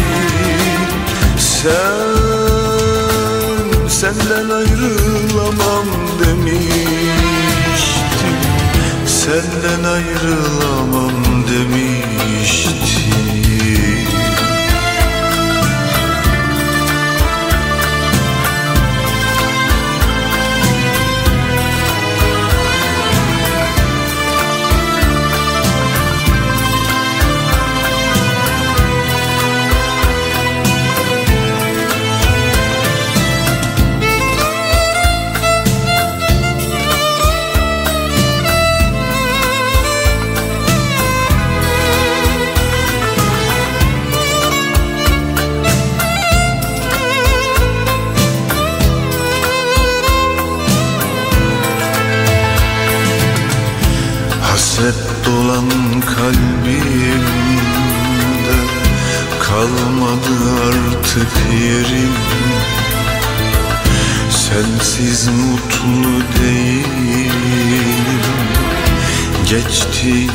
Sen, senden ayrılamam demiştin. Senden ayrılamam demiştin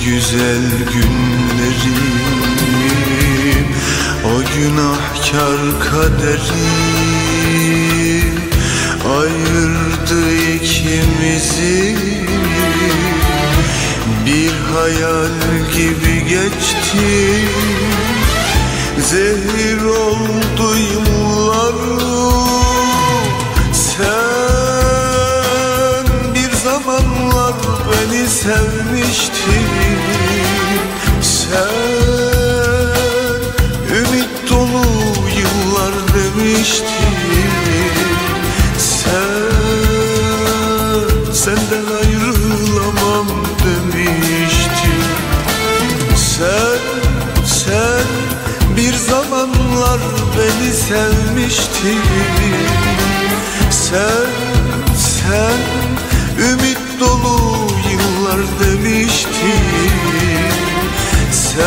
güzel günlerim. O günahkar kaderim sevmiştin Sen ümit dolu yıllar demiştin. Sen senden ayrılamam demiştin. Sen, sen bir zamanlar beni sevmiştin. Sen, sen demiştin Sen,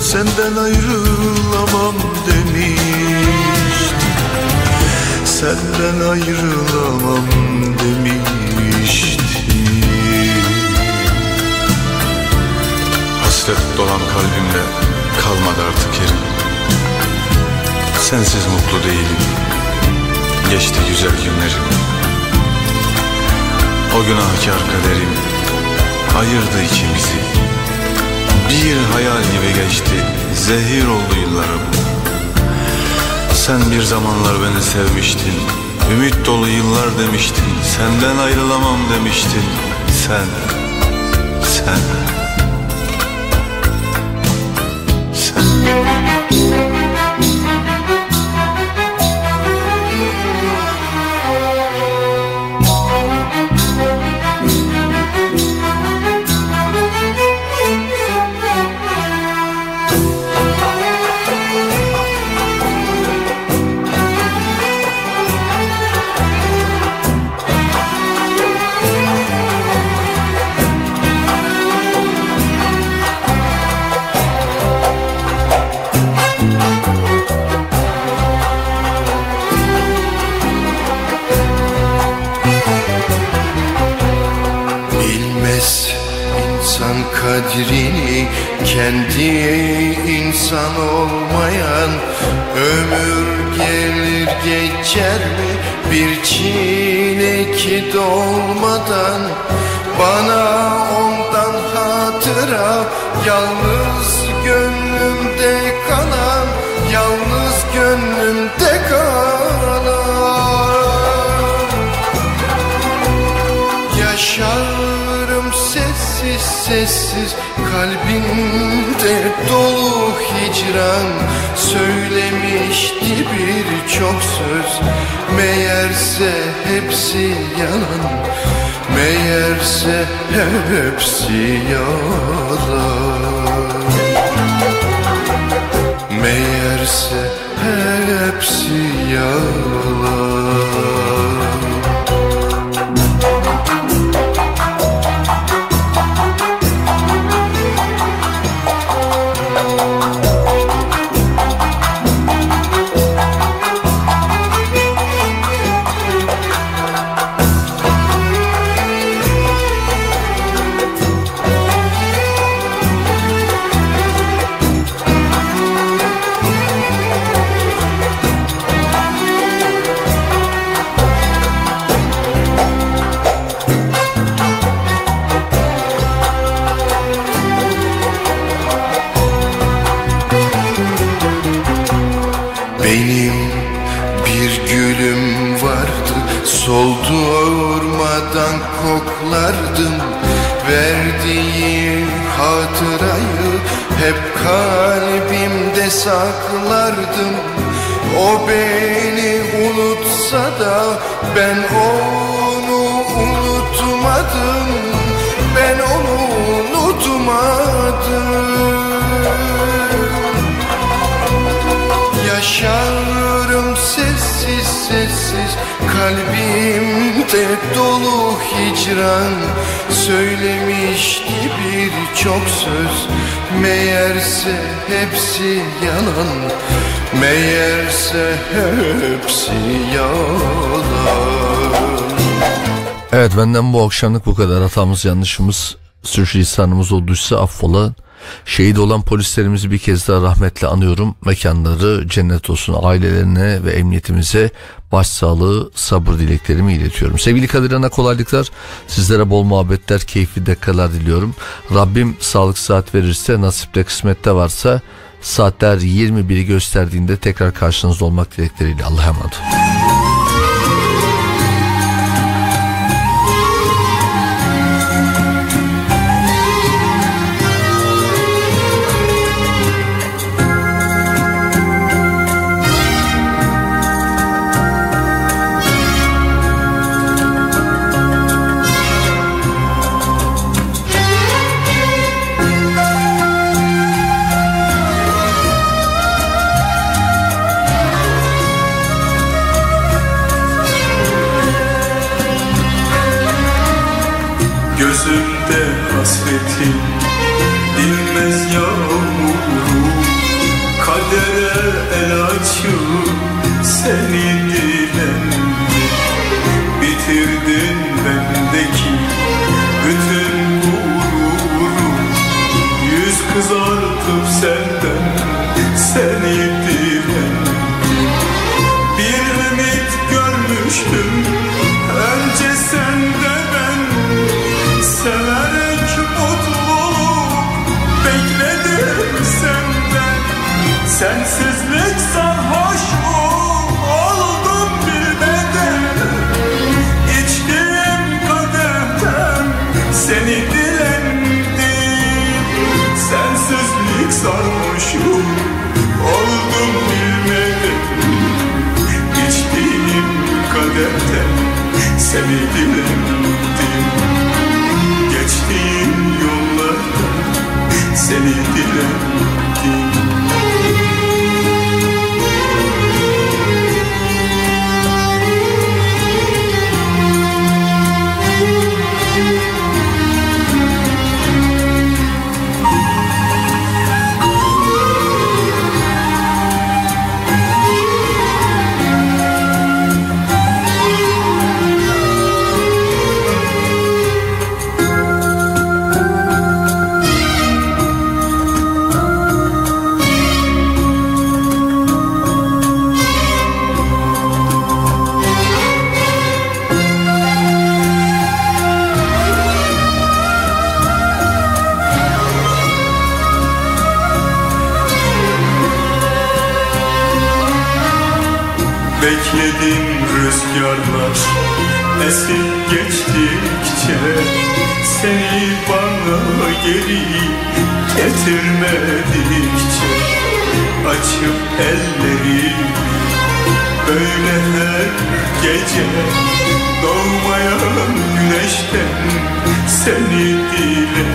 senden ayrılamam demiştin Senden ayrılamam demiştin Hasret dolan kalbimde kalmadı artık yerim. Sensiz mutlu değilim. Geçti güzel günlerim O günahkar kaderim ayırdı içimizi. Bir hayal gibi geçti zehir oldu yıllarım. Sen bir zamanlar beni sevmiştin Ümit dolu yıllar demiştin Senden ayrılamam demiştin. Sen, sen Bilmez kendi insan olmayan Ömür gelir geçer mi? Bir çiğneki dolmadan Bana ondan hatıra yalnız gönlümde kalan Yalnız gönlümde kalan. Yaşarım sessiz sessiz kalbimde dolu hicran Söylemişti birçok söz. Meğerse hepsi yalan Meğerse hepsi yalan. Meğerse hepsi yalan Verdiğin hatırayı Hep kalbimde saklardım. O beni unutsa da Ben onu unutmadım. Ben onu unutmadım. Yaşarım sessiz sessiz Kalbimde dolu hicran Söylemişti birçok söz Meğerse hepsi yalan Meğerse hepsi yalan Evet benden bu akşamlık bu kadar. Hatamız yanlışımız sürçülisanımız olduysa affola. Şehit olan polislerimizi bir kez daha rahmetle anıyorum. Mekanları cennet olsun. Ailelerine ve emniyetimize başsağlığı, sabır dileklerimi iletiyorum. Sevgili Kadir Ana kolaylıklar. Sizlere bol muhabbetler, keyifli dakikalar diliyorum. Rabbim sağlık saat verirse, nasipte kısmette varsa saatler 21'i gösterdiğinde tekrar karşınızda olmak dilekleriyle. Allah'a emanet. Gözümde seni dilendim Geçtiğim yollarda seni Bekledim rüzgarlar esip geçtikçe Seni bana geri getirmedikçe Açıp elleri böyle her gece Doğmayan güneşten seni dilerim.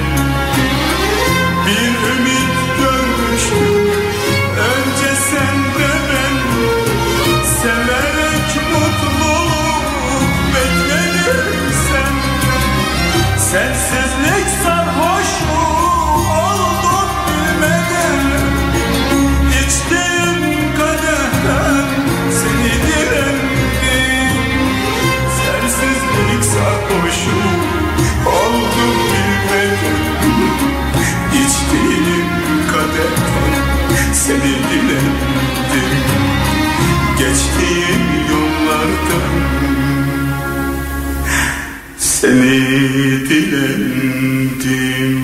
Bir ümit görmüştüm Sensizlik sarhoşu oldum bilmeden İçtiğim kadehten seni dilendim Sensizlik sarhoşu oldum bilmeden İçtiğim kadehten seni dilendim Geçtiğim seni dilendim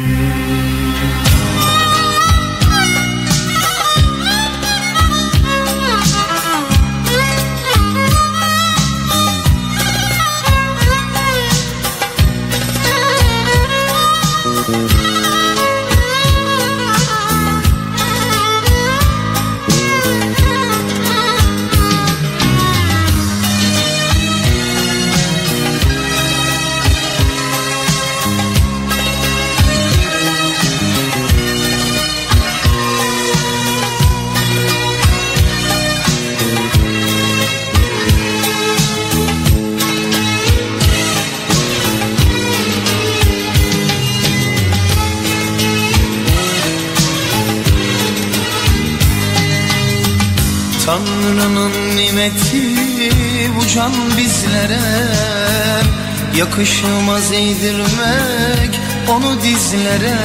Yakışmaz eğdirmek onu dizlere.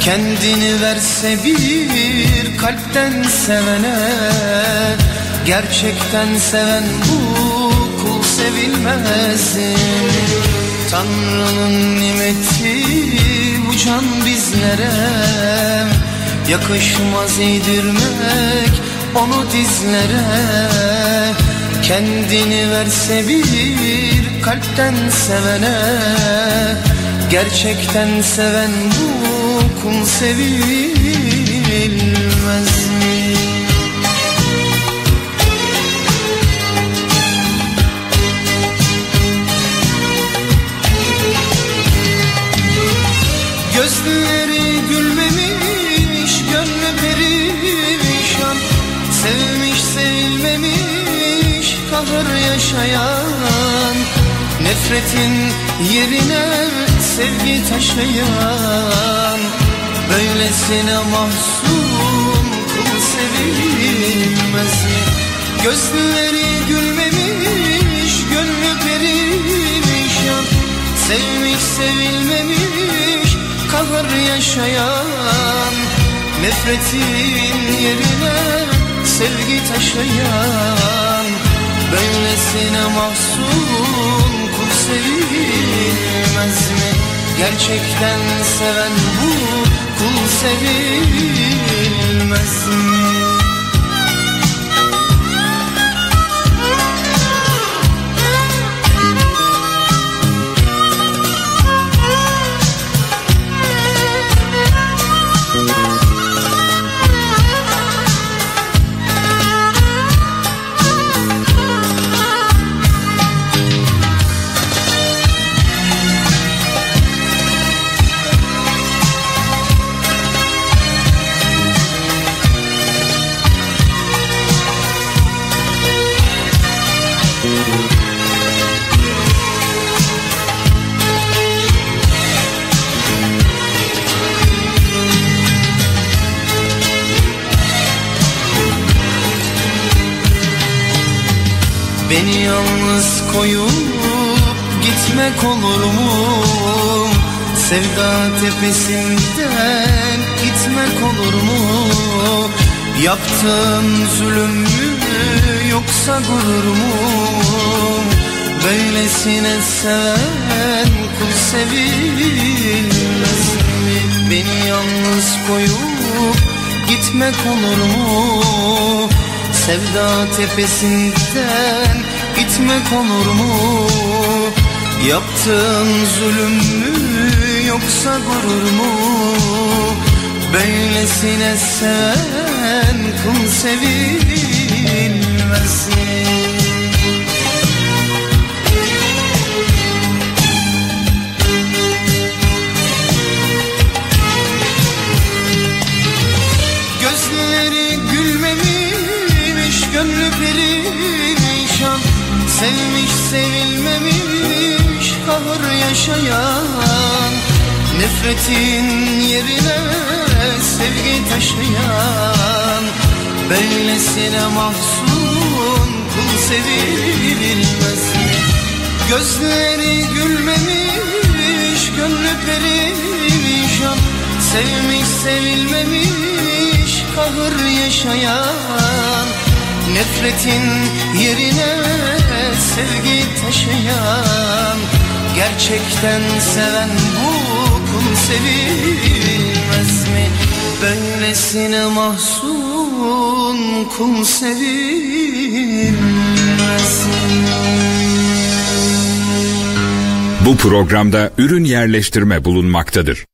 Kendini verse bir kalpten sevene. Gerçekten seven bu kul sevilmez Tanrı'nın nimeti bu can bizlere. Yakışmaz eğdirmek onu dizlere Kendini verse bir kalpten sevene Gerçekten seven bu kul sevilmez mi? Nefretin yerine sevgi taşıyan Böylesine mahzun kul sevilmez mi? Gözleri gülmemiş, gönlü perişan Sevmiş sevilmemiş, kahır yaşayan Nefretin yerine sevgi taşıyan Böylesine mahzun sevilmez mi? Gerçekten seven bu kul sevilmez mi? Tepesinden gitmek olur mu? Yaptığım zulüm mü yoksa gurur mu? Böylesine seven kul sevilmez mi? Beni yalnız koyup gitmek olur mu? Sevda tepesinden gitmek olur mu? Yaptığın zulüm mü yoksa gurur mu? Böylesine sen kul sevilmez mi? Gözleri gülmemiş, gönlü perişan Sevmiş sevilmemiş, kahır yaşayan Nefretin yerine sevgi taşıyan Böylesine mahzun kul sevilmez? Gözleri gülmemiş, gönlü perişan Sevmiş sevilmemiş, kahır yaşayan Nefretin yerine sevgi taşıyan Gerçekten seven bu sevilmez mi? Böylesine mahzun kul sevilmez mi? Bu programda ürün yerleştirme bulunmaktadır.